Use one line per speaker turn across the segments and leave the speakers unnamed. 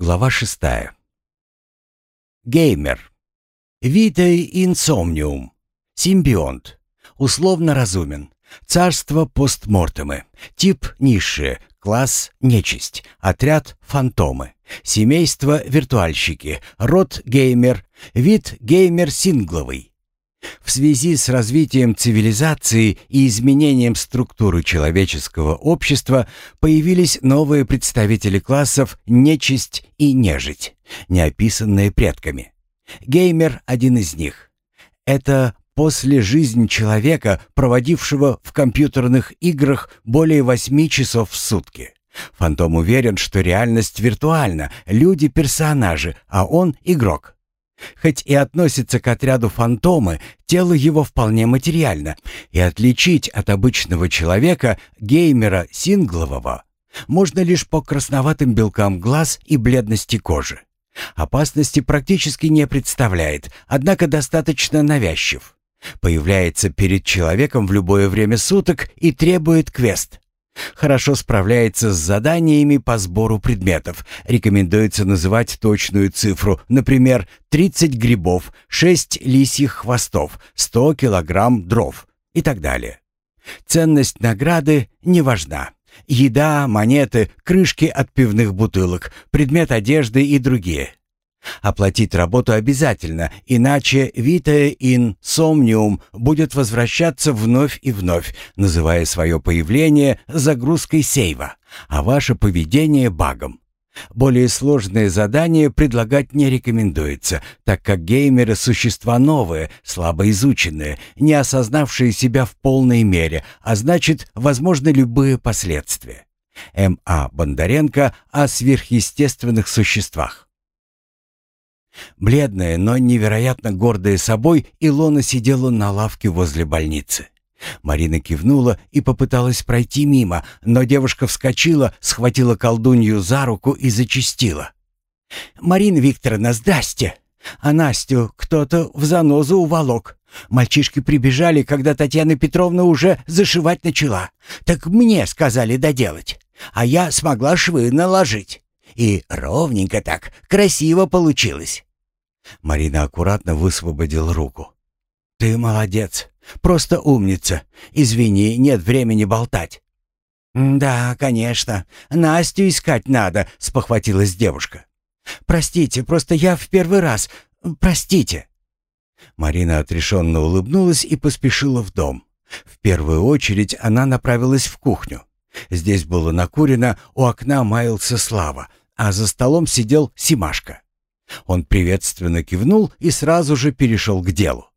Глава шестая. Геймер. Витей инсомниум. Симбионт. Условно разумен. Царство постмортемы. Тип низшие. Класс нечисть. Отряд фантомы. Семейство виртуальщики. Род геймер. Вид геймер сингловый. В связи с развитием цивилизации и изменением структуры человеческого общества появились новые представители классов нечисть и нежить, не описанные предками. Геймер – один из них. Это после жизнь человека, проводившего в компьютерных играх более восьми часов в сутки. Фантом уверен, что реальность виртуальна, люди – персонажи, а он – игрок. Хоть и относится к отряду фантомы, тело его вполне материально, и отличить от обычного человека, геймера синглового, можно лишь по красноватым белкам глаз и бледности кожи. Опасности практически не представляет, однако достаточно навязчив. Появляется перед человеком в любое время суток и требует квест. Хорошо справляется с заданиями по сбору предметов. Рекомендуется называть точную цифру, например, 30 грибов, 6 лисьих хвостов, 100 килограмм дров и так далее. Ценность награды не важна. Еда, монеты, крышки от пивных бутылок, предмет одежды и другие. Оплатить работу обязательно, иначе Vitae in Somnium будет возвращаться вновь и вновь, называя свое появление загрузкой сейва, а ваше поведение багом. Более сложные задания предлагать не рекомендуется, так как геймеры – существа новые, слабо изученные, не осознавшие себя в полной мере, а значит, возможны любые последствия. М.А. Бондаренко о сверхъестественных существах. Бледная, но невероятно гордая собой, Илона сидела на лавке возле больницы. Марина кивнула и попыталась пройти мимо, но девушка вскочила, схватила колдунью за руку и зачастила. «Марина Викторовна, здрасте! А Настю кто-то в занозу уволок. Мальчишки прибежали, когда Татьяна Петровна уже зашивать начала. Так мне сказали доделать, а я смогла швы наложить. И ровненько так, красиво получилось. Марина аккуратно высвободила руку. «Ты молодец. Просто умница. Извини, нет времени болтать». «Да, конечно. Настю искать надо», — спохватилась девушка. «Простите, просто я в первый раз. Простите». Марина отрешенно улыбнулась и поспешила в дом. В первую очередь она направилась в кухню. Здесь было накурено, у окна маялся Слава, а за столом сидел Симашка. Он приветственно кивнул и сразу же перешел к делу.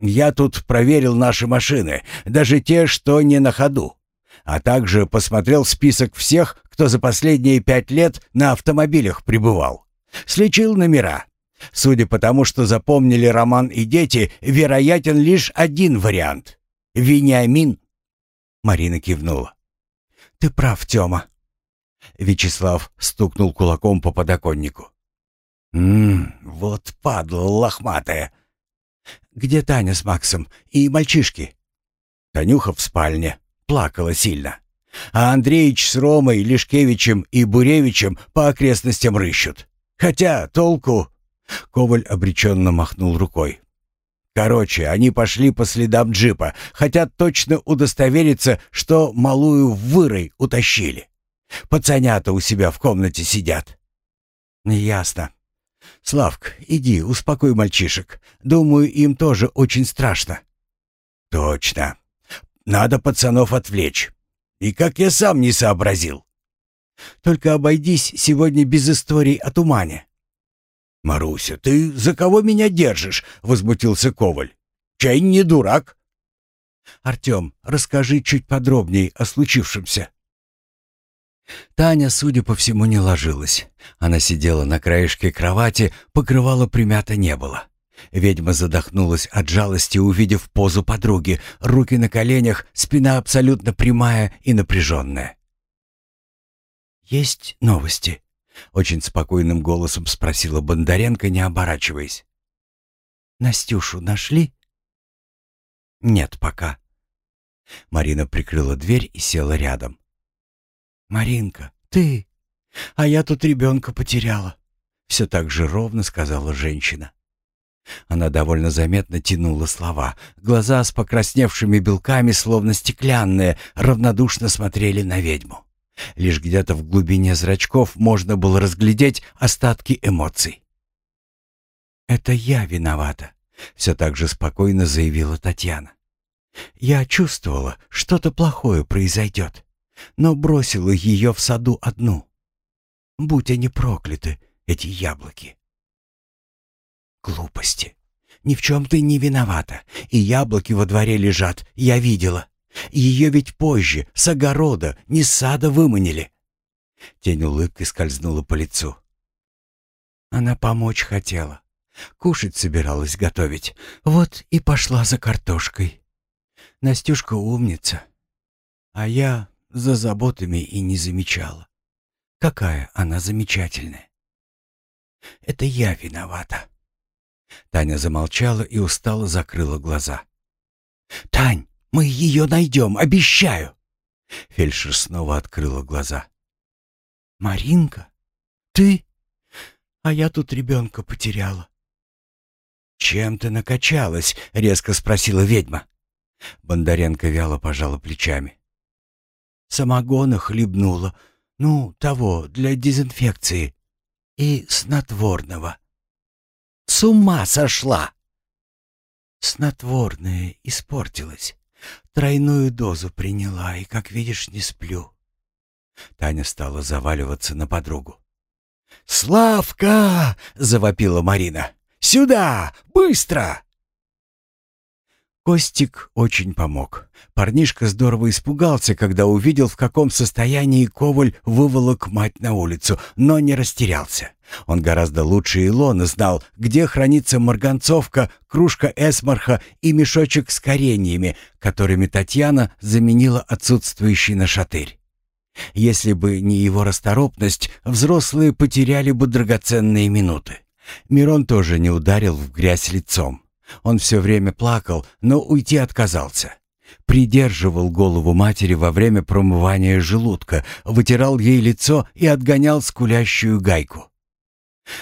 «Я тут проверил наши машины, даже те, что не на ходу, а также посмотрел список всех, кто за последние пять лет на автомобилях пребывал. Слечил номера. Судя по тому, что запомнили Роман и дети, вероятен лишь один вариант. Вениамин». Марина кивнула. «Ты прав, Тёма». Вячеслав стукнул кулаком по подоконнику. «Ммм, вот падла лохматая. Где Таня с Максом и мальчишки?» Танюха в спальне. Плакала сильно. А Андреич с Ромой, Лешкевичем и Буревичем по окрестностям рыщут. Хотя толку... Коваль обреченно махнул рукой. Короче, они пошли по следам джипа, хотят точно удостовериться, что малую вырой утащили. Пацанята у себя в комнате сидят. Ясно. «Славк, иди, успокой мальчишек. Думаю, им тоже очень страшно». «Точно. Надо пацанов отвлечь. И как я сам не сообразил». «Только обойдись сегодня без историй о тумане». «Маруся, ты за кого меня держишь?» — возмутился Коваль. «Чай не дурак». «Артем, расскажи чуть подробнее о случившемся». Таня, судя по всему, не ложилась. Она сидела на краешке кровати, покрывала примята не было. Ведьма задохнулась от жалости, увидев позу подруги, руки на коленях, спина абсолютно прямая и напряженная. «Есть новости?» — очень спокойным голосом спросила Бондаренко, не оборачиваясь. «Настюшу нашли?» «Нет пока». Марина прикрыла дверь и села рядом. «Маринка, ты...» А я тут ребенка потеряла. Все так же ровно сказала женщина. Она довольно заметно тянула слова. Глаза с покрасневшими белками, словно стеклянные, равнодушно смотрели на ведьму. Лишь где-то в глубине зрачков можно было разглядеть остатки эмоций. «Это я виновата», — все так же спокойно заявила Татьяна. «Я чувствовала, что-то плохое произойдет, но бросила ее в саду одну. Будь они прокляты, эти яблоки». «Глупости. Ни в чем ты не виновата. И яблоки во дворе лежат, я видела. Ее ведь позже, с огорода, не с сада выманили». Тень улыбки скользнула по лицу. Она помочь хотела. Кушать собиралась готовить. Вот и пошла за картошкой. Настюшка умница. А я за заботами и не замечала. Какая она замечательная. Это я виновата. Таня замолчала и устало закрыла глаза. «Тань, мы ее найдем, обещаю!» Фельдшер снова открыла глаза. «Маринка? Ты? А я тут ребенка потеряла». «Чем ты накачалась?» — резко спросила ведьма. Бондаренко вяло пожала плечами. «Самогона хлебнула. Ну, того, для дезинфекции. И снотворного». «С ума сошла!» Снотворное испортилось. Тройную дозу приняла, и, как видишь, не сплю. Таня стала заваливаться на подругу. «Славка!» — завопила Марина. «Сюда! Быстро!» Костик очень помог. Парнишка здорово испугался, когда увидел, в каком состоянии Коваль выволок мать на улицу, но не растерялся. Он гораздо лучше Илона знал, где хранится марганцовка, кружка эсмарха и мешочек с кореньями, которыми Татьяна заменила отсутствующий нашатырь. Если бы не его расторопность, взрослые потеряли бы драгоценные минуты. Мирон тоже не ударил в грязь лицом. Он все время плакал, но уйти отказался. Придерживал голову матери во время промывания желудка, вытирал ей лицо и отгонял скулящую гайку.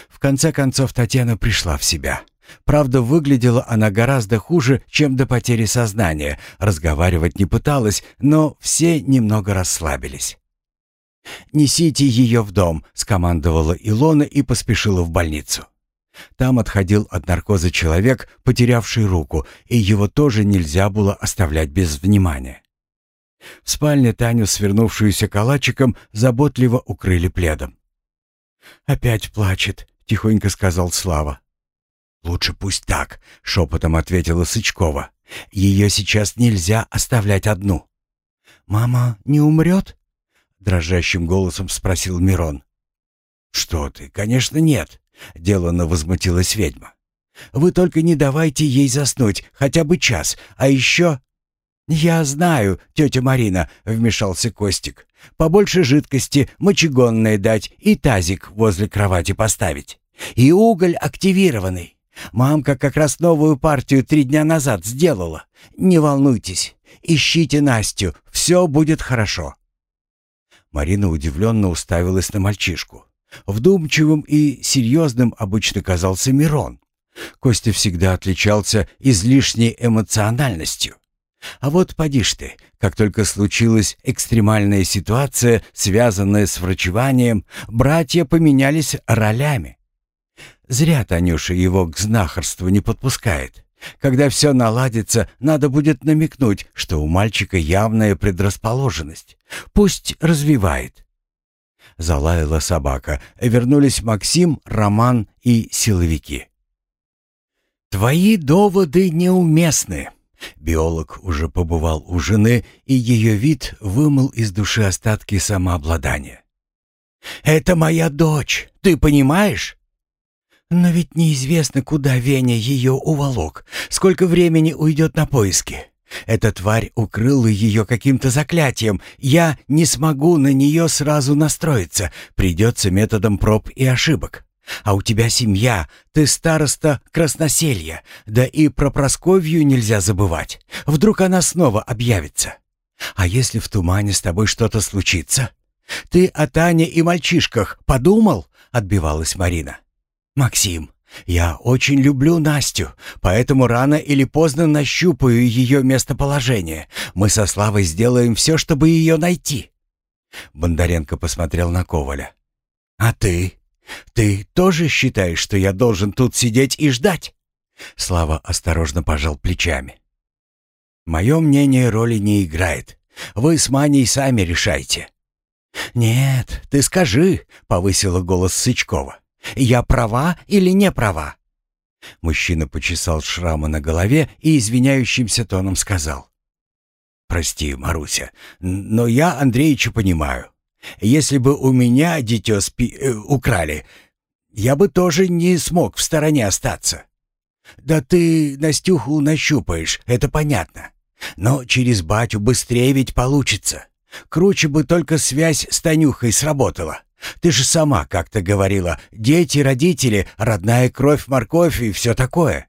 В конце концов Татьяна пришла в себя. Правда, выглядела она гораздо хуже, чем до потери сознания. Разговаривать не пыталась, но все немного расслабились. «Несите ее в дом», — скомандовала Илона и поспешила в больницу. Там отходил от наркоза человек, потерявший руку, и его тоже нельзя было оставлять без внимания. В спальне Таню, свернувшуюся калачиком, заботливо укрыли пледом. «Опять плачет», — тихонько сказал Слава. «Лучше пусть так», — шепотом ответила Сычкова. «Ее сейчас нельзя оставлять одну». «Мама не умрет?» — дрожащим голосом спросил Мирон. «Что ты, конечно, нет. — деланно возмутилась ведьма. «Вы только не давайте ей заснуть хотя бы час, а еще...» «Я знаю, тетя Марина», — вмешался Костик. «Побольше жидкости, мочегонное дать и тазик возле кровати поставить. И уголь активированный. Мамка как раз новую партию три дня назад сделала. Не волнуйтесь, ищите Настю, все будет хорошо». Марина удивленно уставилась на мальчишку. Вдумчивым и серьезным обычно казался Мирон. Костя всегда отличался излишней эмоциональностью. А вот поди ж ты, как только случилась экстремальная ситуация, связанная с врачеванием, братья поменялись ролями. Зря Танюша его к знахарству не подпускает. Когда все наладится, надо будет намекнуть, что у мальчика явная предрасположенность. Пусть развивает. Залаяла собака. Вернулись Максим, Роман и силовики. «Твои доводы неуместны». Биолог уже побывал у жены, и ее вид вымыл из души остатки самообладания. «Это моя дочь, ты понимаешь?» «Но ведь неизвестно, куда Веня ее уволок, сколько времени уйдет на поиски. Эта тварь укрыла ее каким-то заклятием. Я не смогу на нее сразу настроиться. Придется методом проб и ошибок. А у тебя семья, ты староста красноселья. Да и про Просковью нельзя забывать. Вдруг она снова объявится. А если в тумане с тобой что-то случится? Ты о Тане и мальчишках подумал?» — отбивалась Марина. «Максим, я очень люблю Настю, поэтому рано или поздно нащупаю ее местоположение. Мы со Славой сделаем все, чтобы ее найти». Бондаренко посмотрел на Коваля. «А ты? Ты тоже считаешь, что я должен тут сидеть и ждать?» Слава осторожно пожал плечами. «Мое мнение роли не играет. Вы с Маней сами решайте». «Нет, ты скажи», — повысила голос Сычкова. «Я права или не права?» Мужчина почесал шрамы на голове и извиняющимся тоном сказал. «Прости, Маруся, но я Андреича понимаю. Если бы у меня дитё спи... Э, украли, я бы тоже не смог в стороне остаться. Да ты Настюху нащупаешь, это понятно. Но через батю быстрее ведь получится. Круче бы только связь с Танюхой сработала. Ты же сама как-то говорила, дети, родители, родная кровь, морковь и все такое.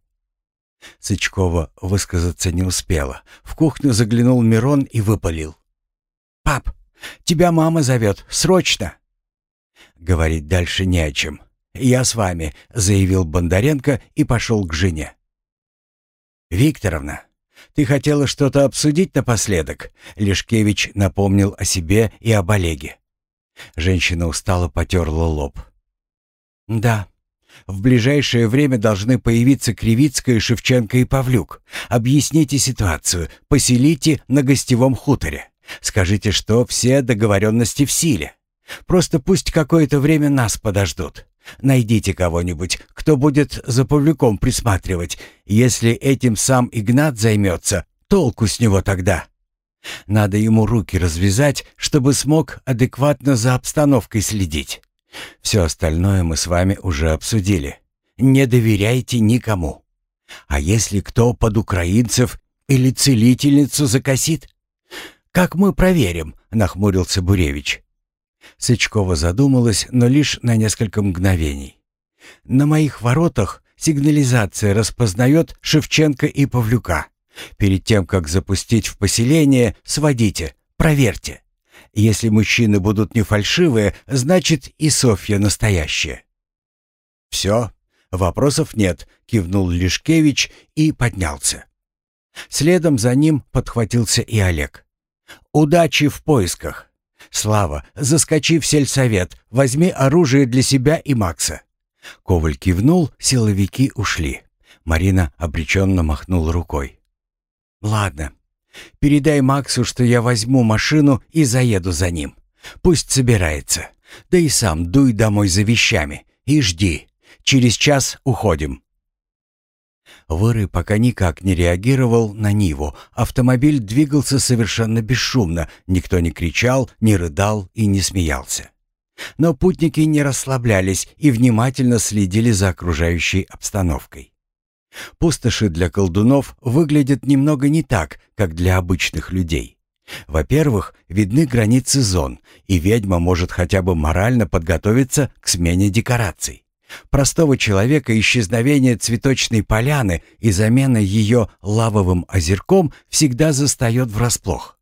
Сычкова высказаться не успела. В кухню заглянул Мирон и выпалил. «Пап, тебя мама зовет, срочно!» Говорить дальше не о чем. «Я с вами», — заявил Бондаренко и пошел к жене. «Викторовна, ты хотела что-то обсудить напоследок?» Лешкевич напомнил о себе и об Олеге. Женщина устало потерла лоб. «Да, в ближайшее время должны появиться Кривицкая, Шевченко и Павлюк. Объясните ситуацию, поселите на гостевом хуторе. Скажите, что все договоренности в силе. Просто пусть какое-то время нас подождут. Найдите кого-нибудь, кто будет за Павлюком присматривать. Если этим сам Игнат займется, толку с него тогда. Надо ему руки развязать, чтобы смог адекватно за обстановкой следить. Все остальное мы с вами уже обсудили. Не доверяйте никому. А если кто под украинцев или целительницу закосит? Как мы проверим? Нахмурился Буревич. Сычкова задумалась, но лишь на несколько мгновений. На моих воротах сигнализация распознает Шевченко и Павлюка. Перед тем, как запустить в поселение, сводите, проверьте. Если мужчины будут не фальшивые, значит и Софья настоящая. «Все, вопросов нет», — кивнул Лишкевич и поднялся. Следом за ним подхватился и Олег. «Удачи в поисках. Слава, заскочи в сельсовет, возьми оружие для себя и Макса». Коваль кивнул, силовики ушли. Марина обреченно махнула рукой. «Ладно, передай Максу, что я возьму машину и заеду за ним. Пусть собирается. Да и сам дуй домой за вещами и жди. Через час уходим». Выры пока никак не реагировал на Ниву. Автомобиль двигался совершенно бесшумно, никто не кричал, не рыдал и не смеялся. Но путники не расслаблялись и внимательно следили за окружающей обстановкой. Пустоши для колдунов выглядят немного не так, как для обычных людей. Во-первых, видны границы зон, и ведьма может хотя бы морально подготовиться к смене декораций. Простого человека исчезновение цветочной поляны и замена ее лавовым озерком всегда застает врасплох.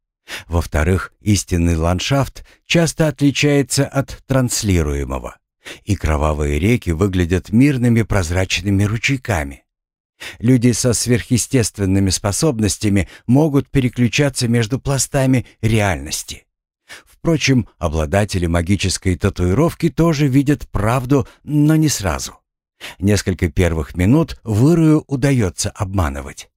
Во-вторых, истинный ландшафт часто отличается от транслируемого, и кровавые реки выглядят мирными прозрачными ручейками. Люди со сверхъестественными способностями могут переключаться между пластами реальности. Впрочем, обладатели магической татуировки тоже видят правду, но не сразу. Несколько первых минут вырую удается обманывать.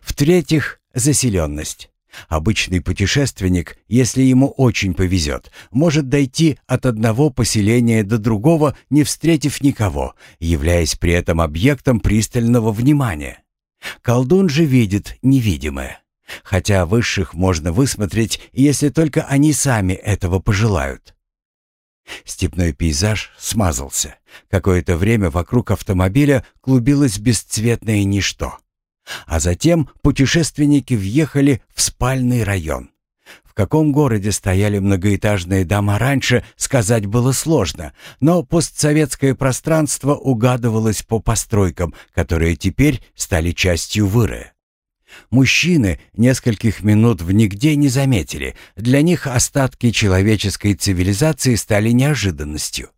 В-третьих, заселенность. Обычный путешественник, если ему очень повезет, может дойти от одного поселения до другого, не встретив никого, являясь при этом объектом пристального внимания. Колдун же видит невидимое. Хотя высших можно высмотреть, если только они сами этого пожелают. Степной пейзаж смазался. Какое-то время вокруг автомобиля клубилось бесцветное ничто. А затем путешественники въехали в спальный район. В каком городе стояли многоэтажные дома раньше, сказать было сложно, но постсоветское пространство угадывалось по постройкам, которые теперь стали частью выры. Мужчины нескольких минут в нигде не заметили. Для них остатки человеческой цивилизации стали неожиданностью.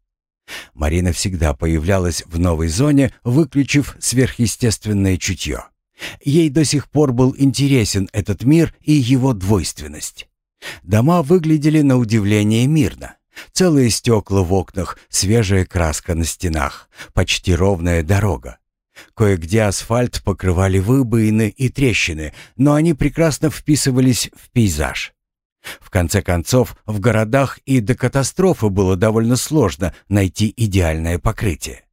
Марина всегда появлялась в новой зоне, выключив сверхъестественное чутье. Ей до сих пор был интересен этот мир и его двойственность. Дома выглядели на удивление мирно. Целые стекла в окнах, свежая краска на стенах, почти ровная дорога. Кое-где асфальт покрывали выбоины и трещины, но они прекрасно вписывались в пейзаж. В конце концов, в городах и до катастрофы было довольно сложно найти идеальное покрытие.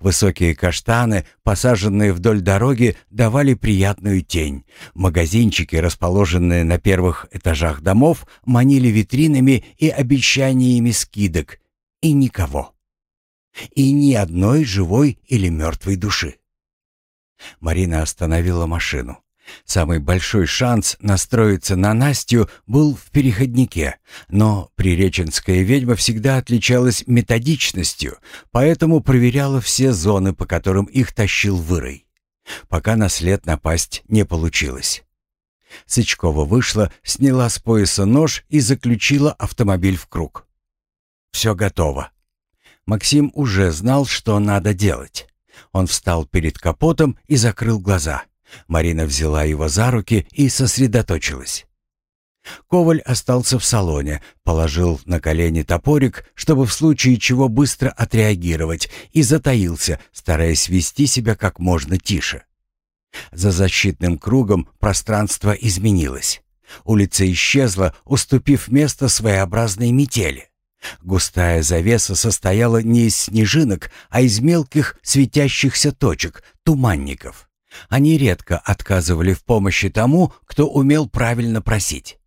Высокие каштаны, посаженные вдоль дороги, давали приятную тень. Магазинчики, расположенные на первых этажах домов, манили витринами и обещаниями скидок. И никого и ни одной живой или мертвой души. Марина остановила машину. Самый большой шанс настроиться на Настю был в переходнике, но приреченская ведьма всегда отличалась методичностью, поэтому проверяла все зоны, по которым их тащил вырой. Пока на след напасть не получилось. Сычкова вышла, сняла с пояса нож и заключила автомобиль в круг. «Все готово. Максим уже знал, что надо делать. Он встал перед капотом и закрыл глаза. Марина взяла его за руки и сосредоточилась. Коваль остался в салоне, положил на колени топорик, чтобы в случае чего быстро отреагировать, и затаился, стараясь вести себя как можно тише. За защитным кругом пространство изменилось. Улица исчезла, уступив место своеобразной метели. Густая завеса состояла не из снежинок, а из мелких светящихся точек, туманников. Они редко отказывали в помощи тому, кто умел правильно просить.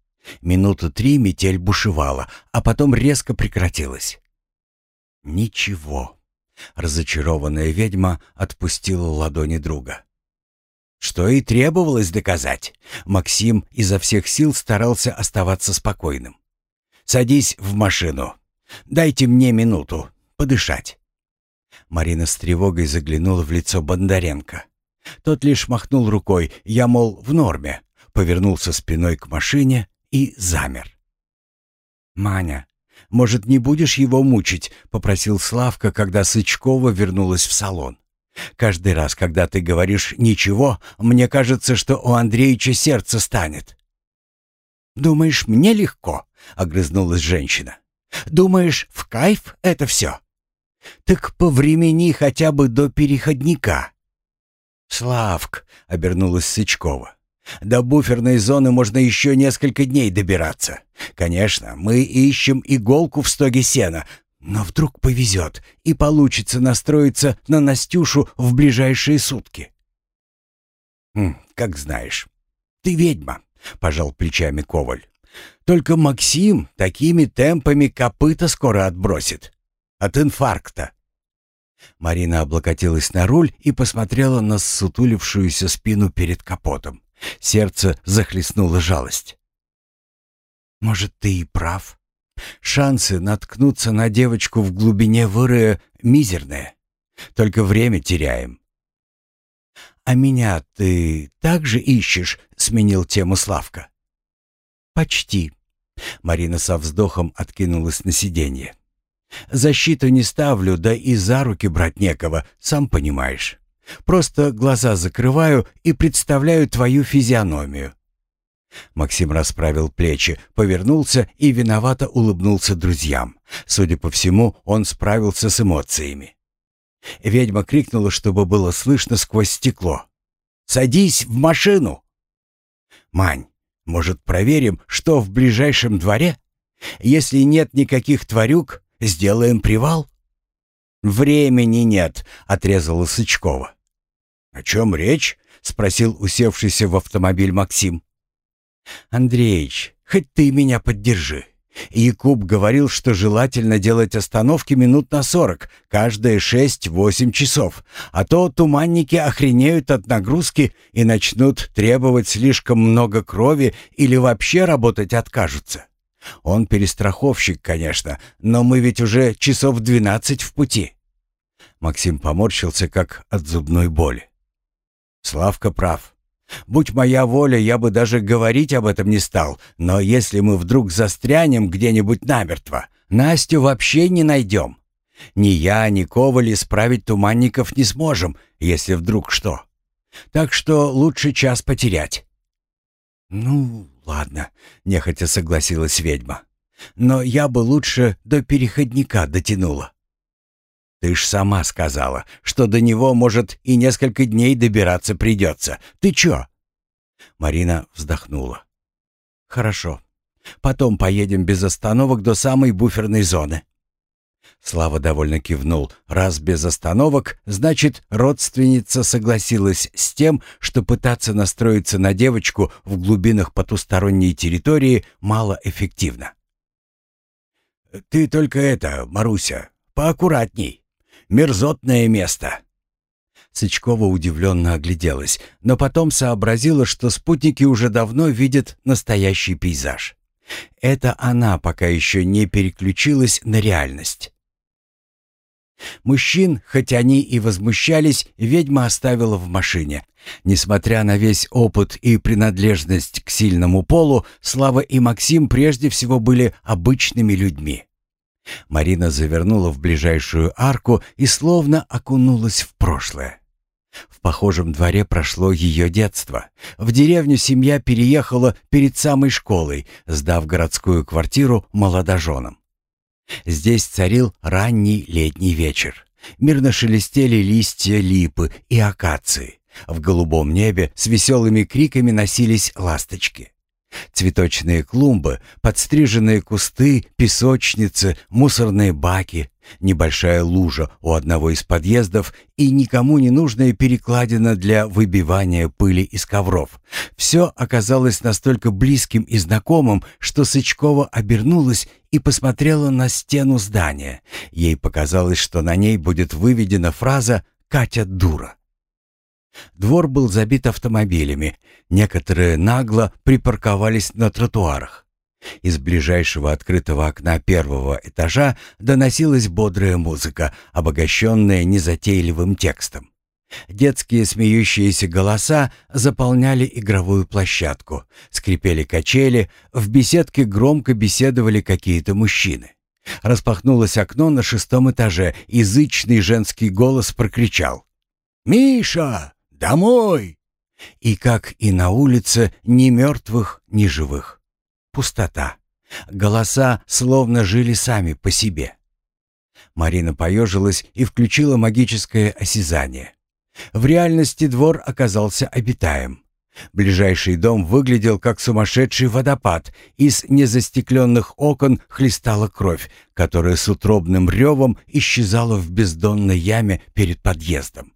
Минуты три метель бушевала, а потом резко прекратилась. Ничего. Разочарованная ведьма отпустила ладони друга. Что и требовалось доказать. Максим изо всех сил старался оставаться спокойным. «Садись в машину. Дайте мне минуту подышать». Марина с тревогой заглянула в лицо Бондаренко. Тот лишь махнул рукой, я, мол, в норме, повернулся спиной к машине и замер. «Маня, может, не будешь его мучить?» — попросил Славка, когда Сычкова вернулась в салон. «Каждый раз, когда ты говоришь «ничего», мне кажется, что у Андреича сердце станет». «Думаешь, мне легко?» — огрызнулась женщина. Думаешь, в кайф это все? Так повремени хотя бы до переходника. Славк, обернулась Сычкова. До буферной зоны можно еще несколько дней добираться. Конечно, мы ищем иголку в стоге сена, но вдруг повезет и получится настроиться на Настюшу в ближайшие сутки. «Хм, «Как знаешь. Ты ведьма», — пожал плечами Коваль. Только Максим такими темпами копыта скоро отбросит. От инфаркта. Марина облокотилась на руль и посмотрела на ссутулившуюся спину перед капотом. Сердце захлестнула жалость. «Может, ты и прав. Шансы наткнуться на девочку в глубине вырыя мизерные. Только время теряем». «А меня ты также ищешь?» — сменил тему Славка. «Почти». Марина со вздохом откинулась на сиденье. «Защиту не ставлю, да и за руки брать некого, сам понимаешь. Просто глаза закрываю и представляю твою физиономию». Максим расправил плечи, повернулся и виновато улыбнулся друзьям. Судя по всему, он справился с эмоциями. Ведьма крикнула, чтобы было слышно сквозь стекло. «Садись в машину!» «Мань, может, проверим, что в ближайшем дворе? Если нет никаких тварюк, сделаем привал?» «Времени нет», — отрезала Сычкова. «О чем речь?» — спросил усевшийся в автомобиль Максим. «Андреич, хоть ты меня поддержи. Якуб говорил, что желательно делать остановки минут на сорок, каждые шесть-восемь часов, а то туманники охренеют от нагрузки и начнут требовать слишком много крови или вообще работать откажутся. Он перестраховщик, конечно, но мы ведь уже часов двенадцать в пути. Максим поморщился, как от зубной боли. Славка прав. Будь моя воля, я бы даже говорить об этом не стал, но если мы вдруг застрянем где-нибудь намертво, Настю вообще не найдем. Ни я, ни Коваль исправить туманников не сможем, если вдруг что. Так что лучше час потерять». «Ну, ладно», — нехотя согласилась ведьма. «Но я бы лучше до переходника дотянула». «Ты ж сама сказала, что до него, может, и несколько дней добираться придется. Ты чё?» Марина вздохнула. «Хорошо. Потом поедем без остановок до самой буферной зоны. Слава довольно кивнул. Раз без остановок, значит, родственница согласилась с тем, что пытаться настроиться на девочку в глубинах потусторонней территории малоэффективно. «Ты только это, Маруся, поаккуратней. Мерзотное место». Сычкова удивленно огляделась, но потом сообразила, что спутники уже давно видят настоящий пейзаж. Это она пока еще не переключилась на реальность. Мужчин, хоть они и возмущались, ведьма оставила в машине. Несмотря на весь опыт и принадлежность к сильному полу, Слава и Максим прежде всего были обычными людьми. Марина завернула в ближайшую арку и словно окунулась в прошлое. В похожем дворе прошло ее детство. В деревню семья переехала перед самой школой, сдав городскую квартиру молодоженам. Здесь царил ранний летний вечер. Мирно шелестели листья липы и акации. В голубом небе с веселыми криками носились ласточки. Цветочные клумбы, подстриженные кусты, песочницы, мусорные баки, небольшая лужа у одного из подъездов и никому не нужная перекладина для выбивания пыли из ковров. Все оказалось настолько близким и знакомым, что Сычкова обернулась и посмотрела на стену здания. Ей показалось, что на ней будет выведена фраза «Катя дура». Двор был забит автомобилями, некоторые нагло припарковались на тротуарах. Из ближайшего открытого окна первого этажа доносилась бодрая музыка, обогащенная незатейливым текстом. Детские смеющиеся голоса заполняли игровую площадку, скрипели качели, в беседке громко беседовали какие-то мужчины. Распахнулось окно на шестом этаже, и зычный женский голос прокричал. «Миша, домой!» И, как и на улице, ни мертвых, ни живых пустота. Голоса словно жили сами по себе. Марина поежилась и включила магическое осязание. В реальности двор оказался обитаем. Ближайший дом выглядел как сумасшедший водопад. Из незастекленных окон хлестала кровь, которая с утробным ревом исчезала в бездонной яме перед подъездом.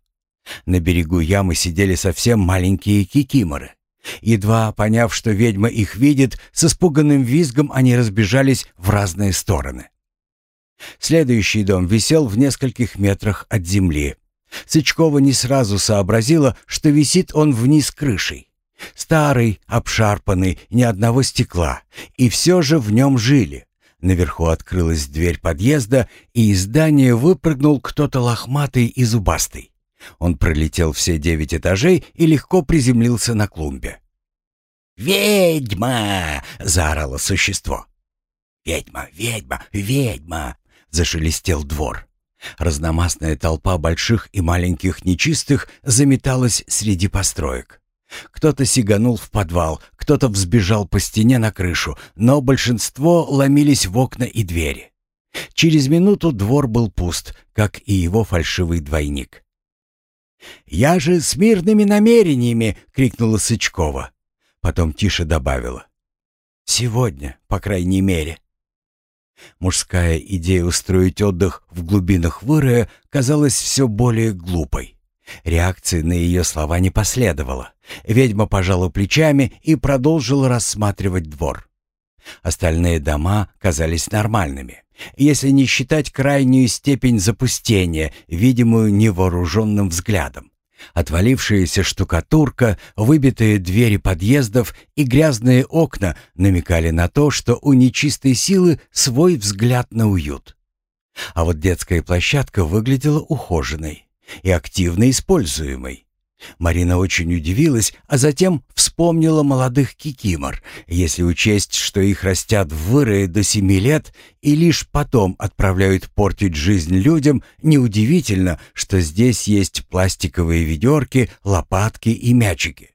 На берегу ямы сидели совсем маленькие кикиморы. Едва поняв, что ведьма их видит, с испуганным визгом они разбежались в разные стороны. Следующий дом висел в нескольких метрах от земли. Сычкова не сразу сообразила, что висит он вниз крышей. Старый, обшарпанный, ни одного стекла, и все же в нем жили. Наверху открылась дверь подъезда, и из здания выпрыгнул кто-то лохматый и зубастый. Он пролетел все девять этажей и легко приземлился на клумбе. «Ведьма!» — заорало существо. «Ведьма! Ведьма! Ведьма!» — зашелестел двор. Разномастная толпа больших и маленьких нечистых заметалась среди построек. Кто-то сиганул в подвал, кто-то взбежал по стене на крышу, но большинство ломились в окна и двери. Через минуту двор был пуст, как и его фальшивый двойник. «Я же с мирными намерениями!» — крикнула Сычкова. Потом тише добавила. «Сегодня, по крайней мере». Мужская идея устроить отдых в глубинах вырая казалась все более глупой. Реакции на ее слова не последовало. Ведьма пожала плечами и продолжила рассматривать двор. Остальные дома казались нормальными если не считать крайнюю степень запустения, видимую невооруженным взглядом. Отвалившаяся штукатурка, выбитые двери подъездов и грязные окна намекали на то, что у нечистой силы свой взгляд на уют. А вот детская площадка выглядела ухоженной и активно используемой. Марина очень удивилась, а затем вспомнила молодых кикимор, если учесть, что их растят в вырое до семи лет и лишь потом отправляют портить жизнь людям, неудивительно, что здесь есть пластиковые ведерки, лопатки и мячики.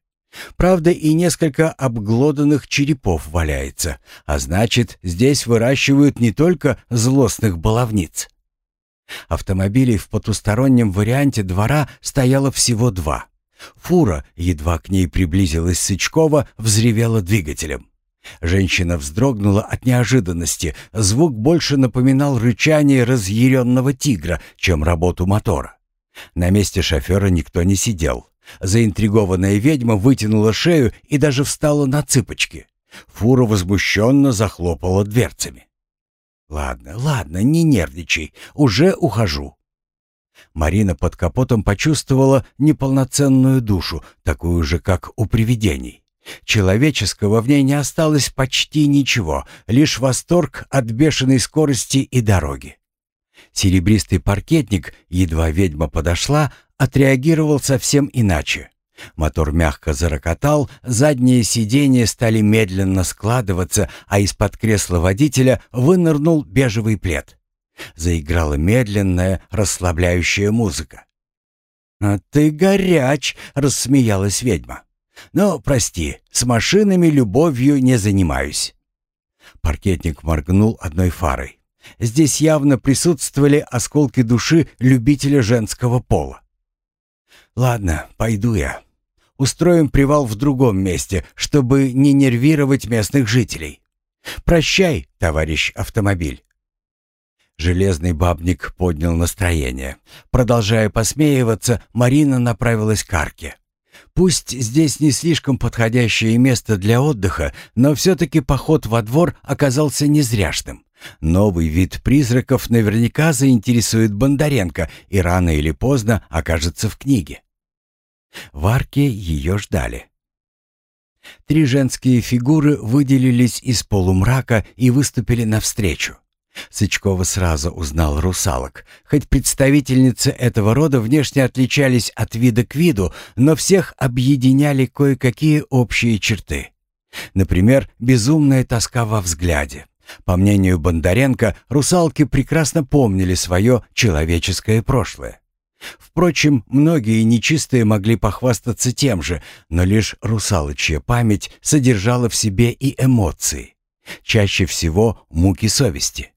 Правда, и несколько обглоданных черепов валяется, а значит, здесь выращивают не только злостных баловниц. Автомобилей в потустороннем варианте двора стояло всего два. Фура, едва к ней приблизилась Сычкова, взревела двигателем. Женщина вздрогнула от неожиданности. Звук больше напоминал рычание разъяренного тигра, чем работу мотора. На месте шофера никто не сидел. Заинтригованная ведьма вытянула шею и даже встала на цыпочки. Фура возмущенно захлопала дверцами. «Ладно, ладно, не нервничай, уже ухожу». Марина под капотом почувствовала неполноценную душу, такую же, как у привидений. Человеческого в ней не осталось почти ничего, лишь восторг от бешеной скорости и дороги. Серебристый паркетник, едва ведьма подошла, отреагировал совсем иначе. Мотор мягко зарокотал, задние сиденья стали медленно складываться, а из-под кресла водителя вынырнул бежевый плед. Заиграла медленная, расслабляющая музыка. «А ты горяч!» — рассмеялась ведьма. «Но, прости, с машинами любовью не занимаюсь». Паркетник моргнул одной фарой. Здесь явно присутствовали осколки души любителя женского пола. «Ладно, пойду я. Устроим привал в другом месте, чтобы не нервировать местных жителей. Прощай, товарищ автомобиль». Железный бабник поднял настроение. Продолжая посмеиваться, Марина направилась к арке. Пусть здесь не слишком подходящее место для отдыха, но все-таки поход во двор оказался незряшным. Новый вид призраков наверняка заинтересует Бондаренко и рано или поздно окажется в книге. В арке ее ждали. Три женские фигуры выделились из полумрака и выступили навстречу. Сычкова сразу узнал русалок. Хоть представительницы этого рода внешне отличались от вида к виду, но всех объединяли кое-какие общие черты. Например, безумная тоска во взгляде. По мнению Бондаренко, русалки прекрасно помнили свое человеческое прошлое. Впрочем, многие нечистые могли похвастаться тем же, но лишь русалочья память содержала в себе и эмоции. Чаще всего муки совести.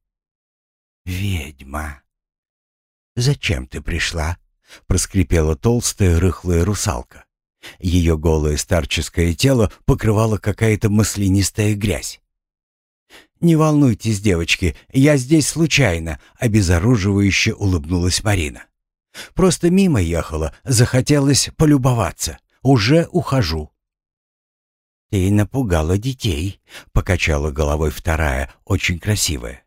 «Ведьма! Зачем ты пришла?» — проскрипела толстая рыхлая русалка. Ее голое старческое тело покрывала какая-то маслянистая грязь. «Не волнуйтесь, девочки, я здесь случайно», — обезоруживающе улыбнулась Марина. Просто мимо ехала, захотелось полюбоваться. Уже ухожу». «Ты напугала детей», — покачала головой вторая, очень красивая.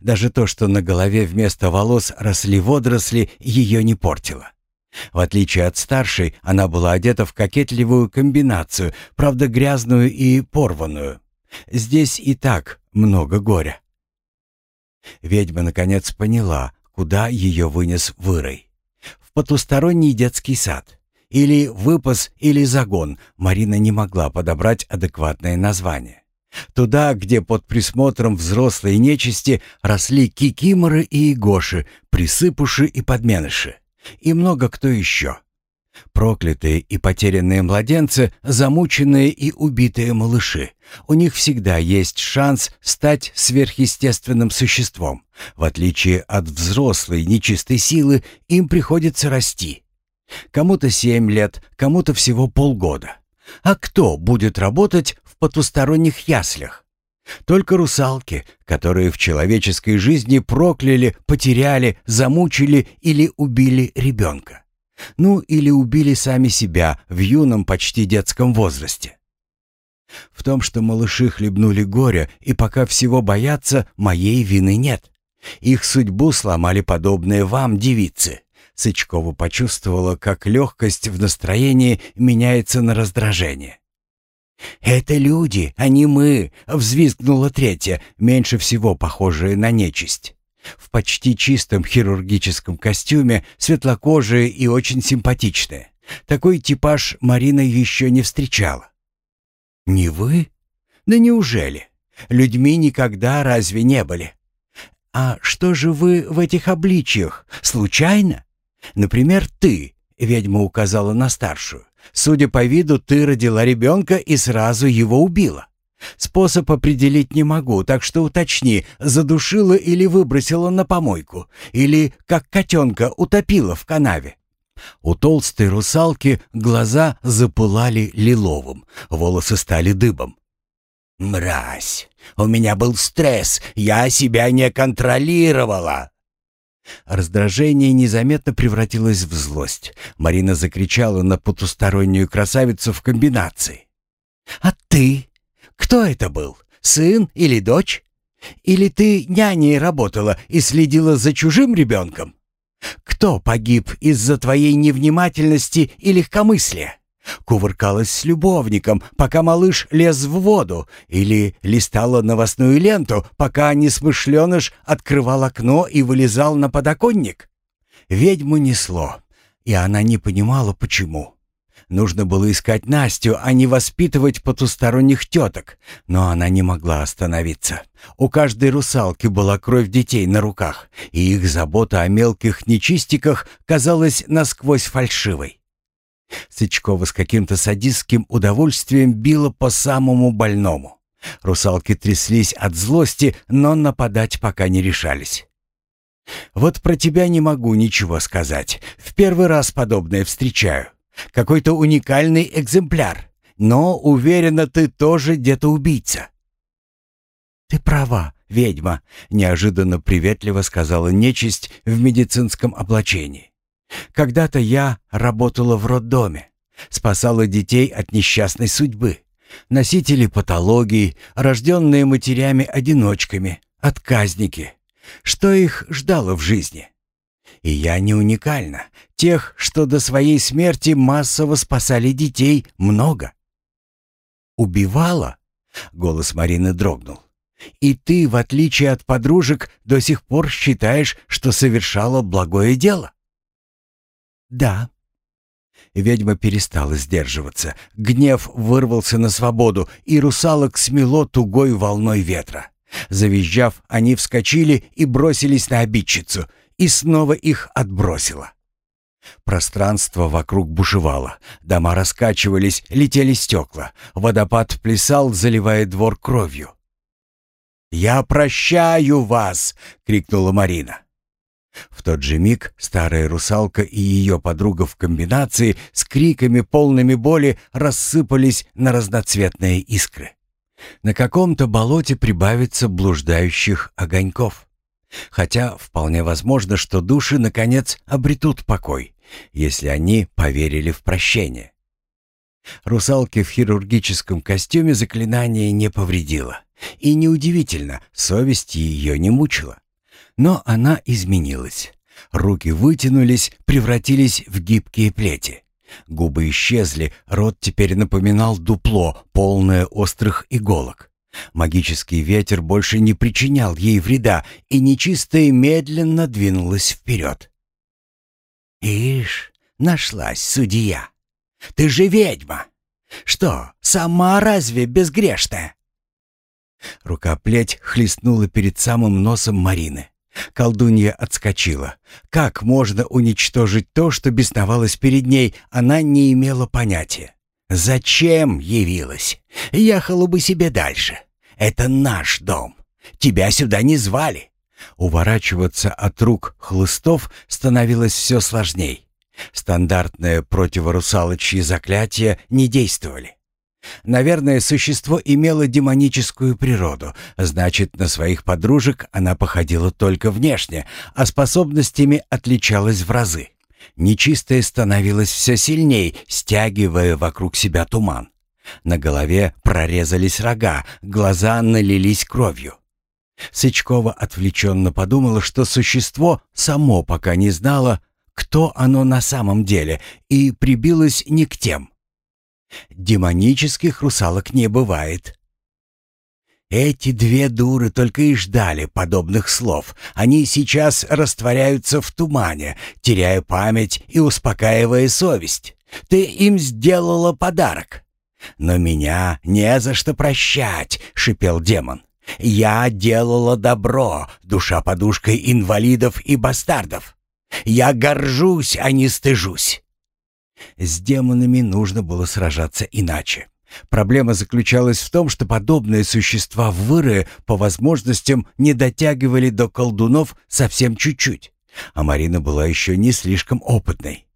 Даже то, что на голове вместо волос росли водоросли, ее не портило. В отличие от старшей, она была одета в кокетливую комбинацию, правда грязную и порванную. Здесь и так много горя. Ведьма наконец поняла, куда ее вынес вырой потусторонний детский сад. Или выпас, или загон, Марина не могла подобрать адекватное название. Туда, где под присмотром взрослой нечисти росли кикиморы и игоши, присыпуши и подменыши. И много кто еще. Проклятые и потерянные младенцы, замученные и убитые малыши. У них всегда есть шанс стать сверхъестественным существом. В отличие от взрослой нечистой силы, им приходится расти. Кому-то семь лет, кому-то всего полгода. А кто будет работать в потусторонних яслях? Только русалки, которые в человеческой жизни прокляли, потеряли, замучили или убили ребенка. Ну, или убили сами себя в юном почти детском возрасте. В том, что малыши хлебнули горя и пока всего боятся, моей вины нет. Их судьбу сломали подобные вам девицы. Сычкова почувствовала, как легкость в настроении меняется на раздражение. «Это люди, а не мы!» — взвизгнула третья, меньше всего похожая на нечисть в почти чистом хирургическом костюме, светлокожие и очень симпатичные. Такой типаж Марина еще не встречала. «Не вы? Да неужели? Людьми никогда разве не были? А что же вы в этих обличьях? Случайно? Например, ты, ведьма указала на старшую. Судя по виду, ты родила ребенка и сразу его убила. Способ определить не могу, так что уточни, задушила или выбросила на помойку, или, как котенка, утопила в канаве. У толстой русалки глаза запылали лиловым, волосы стали дыбом. «Мразь! У меня был стресс, я себя не контролировала!» Раздражение незаметно превратилось в злость. Марина закричала на потустороннюю красавицу в комбинации. «А ты? Кто это был? Сын или дочь? Или ты няней работала и следила за чужим ребенком? Кто погиб из-за твоей невнимательности и легкомыслия? Кувыркалась с любовником, пока малыш лез в воду, или листала новостную ленту, пока несмышленыш открывал окно и вылезал на подоконник? Ведьму несло, и она не понимала, почему. Нужно было искать Настю, а не воспитывать потусторонних теток. Но она не могла остановиться. У каждой русалки была кровь детей на руках, и их забота о мелких нечистиках казалась насквозь фальшивой. Сычкова с каким-то садистским удовольствием била по самому больному. Русалки тряслись от злости, но нападать пока не решались. «Вот про тебя не могу ничего сказать. В первый раз подобное встречаю. Какой-то уникальный экземпляр. Но, уверена, ты тоже где-то убийца». «Ты права, ведьма», — неожиданно приветливо сказала нечисть в медицинском облачении. «Когда-то я работала в роддоме, спасала детей от несчастной судьбы, носители патологий, рожденные матерями-одиночками, отказники. Что их ждало в жизни?» И я не уникальна. Тех, что до своей смерти массово спасали детей, много. «Убивала?» — голос Марины дрогнул. «И ты, в отличие от подружек, до сих пор считаешь, что совершала благое дело?» «Да». Ведьма перестала сдерживаться. Гнев вырвался на свободу, и русалок смело тугой волной ветра. Завизжав, они вскочили и бросились на обидчицу, и снова их отбросило. Пространство вокруг бушевало, дома раскачивались, летели стекла, водопад плясал, заливая двор кровью. «Я прощаю вас!» — крикнула Марина. В тот же миг старая русалка и ее подруга в комбинации с криками полными боли рассыпались на разноцветные искры. На каком-то болоте прибавится блуждающих огоньков. Хотя вполне возможно, что души, наконец, обретут покой, если они поверили в прощение. Русалке в хирургическом костюме заклинание не повредило. И неудивительно, совесть ее не мучила. Но она изменилась. Руки вытянулись, превратились в гибкие плети. Губы исчезли, рот теперь напоминал дупло, полное острых иголок. Магический ветер больше не причинял ей вреда, и нечистая медленно двинулась вперед. «Ишь, нашлась судья! Ты же ведьма! Что, сама разве безгрешная?» Рука-плеть хлестнула перед самым носом Марины. Колдунья отскочила. Как можно уничтожить то, что бесновалось перед ней, она не имела понятия. Зачем явилась? Ехала бы себе дальше. Это наш дом. Тебя сюда не звали. Уворачиваться от рук хлыстов становилось все сложней. Стандартные противорусалочьи заклятия не действовали. Наверное, существо имело демоническую природу, значит, на своих подружек она походила только внешне, а способностями отличалась в разы. Нечистое становилось все сильней, стягивая вокруг себя туман. На голове прорезались рога, глаза налились кровью. Сычкова отвлеченно подумала, что существо само пока не знало, кто оно на самом деле, и прибилось не к тем. Демонических русалок не бывает. Эти две дуры только и ждали подобных слов. Они сейчас растворяются в тумане, теряя память и успокаивая совесть. Ты им сделала подарок. Но меня не за что прощать, шипел демон. Я делала добро, душа подушкой инвалидов и бастардов. Я горжусь, а не стыжусь. С демонами нужно было сражаться иначе. Проблема заключалась в том, что подобные существа в выры по возможностям не дотягивали до колдунов совсем чуть-чуть, а Марина была еще не слишком опытной.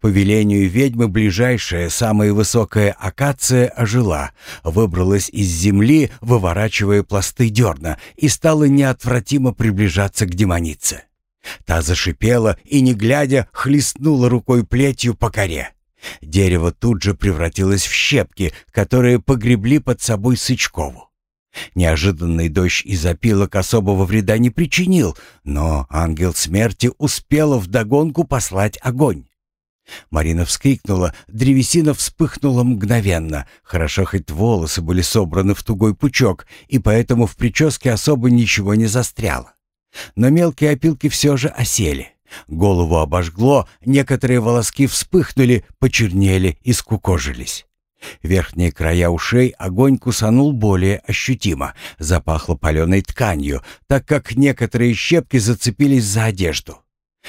По велению ведьмы ближайшая, самая высокая акация ожила, выбралась из земли, выворачивая пласты дерна, и стала неотвратимо приближаться к демонице. Та зашипела и, не глядя, хлестнула рукой плетью по коре. Дерево тут же превратилось в щепки, которые погребли под собой Сычкову. Неожиданный дождь из опилок особого вреда не причинил, но ангел смерти успела вдогонку послать огонь. Марина вскрикнула, древесина вспыхнула мгновенно. Хорошо хоть волосы были собраны в тугой пучок, и поэтому в прическе особо ничего не застряло. Но мелкие опилки все же осели. Голову обожгло, некоторые волоски вспыхнули, почернели и скукожились. Верхние края ушей огонь кусанул более ощутимо, запахло паленой тканью, так как некоторые щепки зацепились за одежду.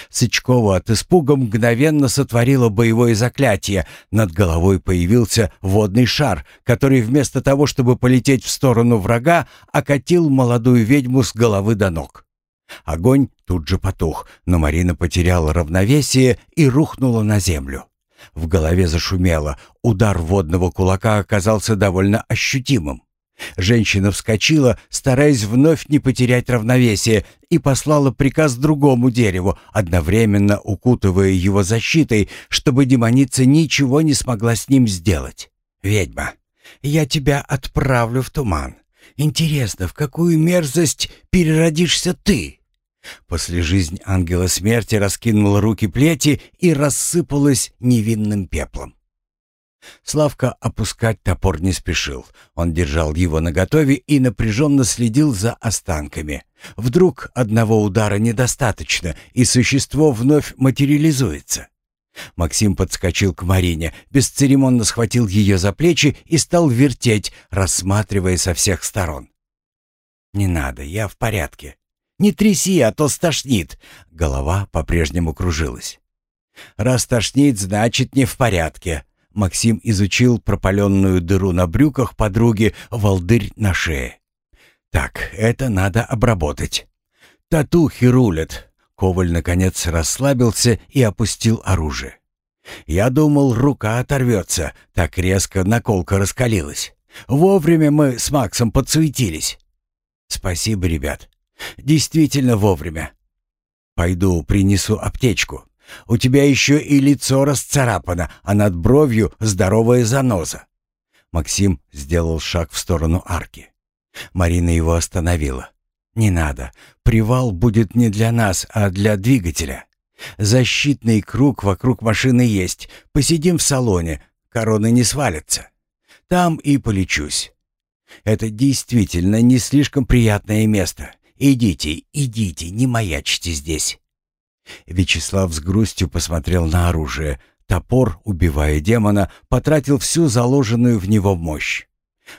Сычкова от испуга мгновенно сотворила боевое заклятие. Над головой появился водный шар, который вместо того, чтобы полететь в сторону врага, окатил молодую ведьму с головы до ног. Огонь тут же потух, но Марина потеряла равновесие и рухнула на землю. В голове зашумело, удар водного кулака оказался довольно ощутимым. Женщина вскочила, стараясь вновь не потерять равновесие, и послала приказ другому дереву, одновременно укутывая его защитой, чтобы демоница ничего не смогла с ним сделать. «Ведьма, я тебя отправлю в туман. Интересно, в какую мерзость переродишься ты?» После жизнь ангела смерти раскинула руки плети и рассыпалась невинным пеплом. Славка опускать топор не спешил. Он держал его наготове и напряженно следил за останками. Вдруг одного удара недостаточно, и существо вновь материализуется. Максим подскочил к Марине, бесцеремонно схватил ее за плечи и стал вертеть, рассматривая со всех сторон. «Не надо, я в порядке. Не тряси, а то стошнит». Голова по-прежнему кружилась. «Раз тошнит, значит, не в порядке». Максим изучил пропаленную дыру на брюках подруги, волдырь на шее. «Так, это надо обработать». «Татухи рулят». Коваль, наконец, расслабился и опустил оружие. «Я думал, рука оторвется, так резко наколка раскалилась. Вовремя мы с Максом подсуетились». «Спасибо, ребят. Действительно вовремя. Пойду принесу аптечку. У тебя еще и лицо расцарапано, а над бровью здоровая заноза. Максим сделал шаг в сторону арки. Марина его остановила. «Не надо. Привал будет не для нас, а для двигателя. Защитный круг вокруг машины есть. Посидим в салоне. Короны не свалятся. Там и полечусь. Это действительно не слишком приятное место. «Идите, идите, не маячьте здесь». Вячеслав с грустью посмотрел на оружие. Топор, убивая демона, потратил всю заложенную в него мощь.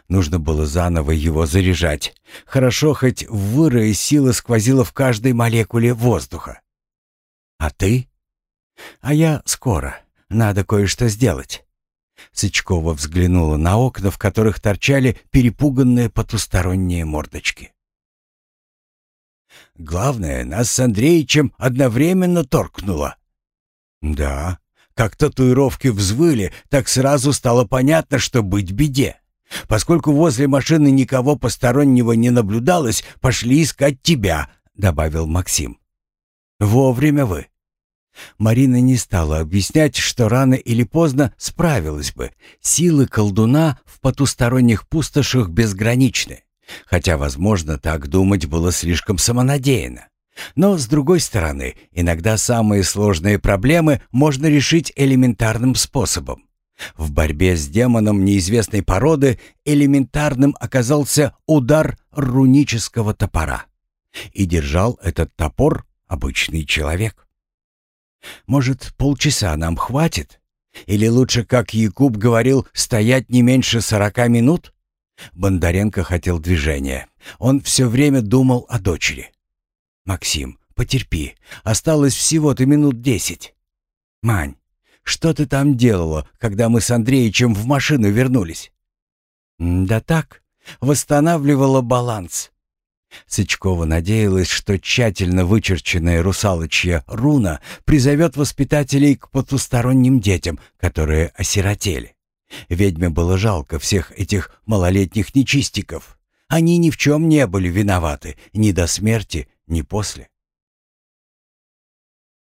Нужно было заново его заряжать. Хорошо, хоть вырая сила сквозила в каждой молекуле воздуха. «А ты?» «А я скоро. Надо кое-что сделать». Сычкова взглянула на окна, в которых торчали перепуганные потусторонние мордочки. Главное, нас с Андреичем одновременно торкнуло. Да, как татуировки взвыли, так сразу стало понятно, что быть беде. Поскольку возле машины никого постороннего не наблюдалось, пошли искать тебя, добавил Максим. Вовремя вы. Марина не стала объяснять, что рано или поздно справилась бы. Силы колдуна в потусторонних пустошах безграничны. Хотя, возможно, так думать было слишком самонадеянно. Но, с другой стороны, иногда самые сложные проблемы можно решить элементарным способом. В борьбе с демоном неизвестной породы элементарным оказался удар рунического топора. И держал этот топор обычный человек. «Может, полчаса нам хватит?» Или лучше, как Якуб говорил, стоять не меньше сорока минут? Бондаренко хотел движения. Он все время думал о дочери. «Максим, потерпи. Осталось всего-то минут десять». «Мань, что ты там делала, когда мы с Андреичем в машину вернулись?» «Да так, восстанавливала баланс». Сычкова надеялась, что тщательно вычерченная русалочья руна призовет воспитателей к потусторонним детям, которые осиротели. Ведьме было жалко всех этих малолетних нечистиков. Они ни в чем не были виноваты, ни до смерти, ни после.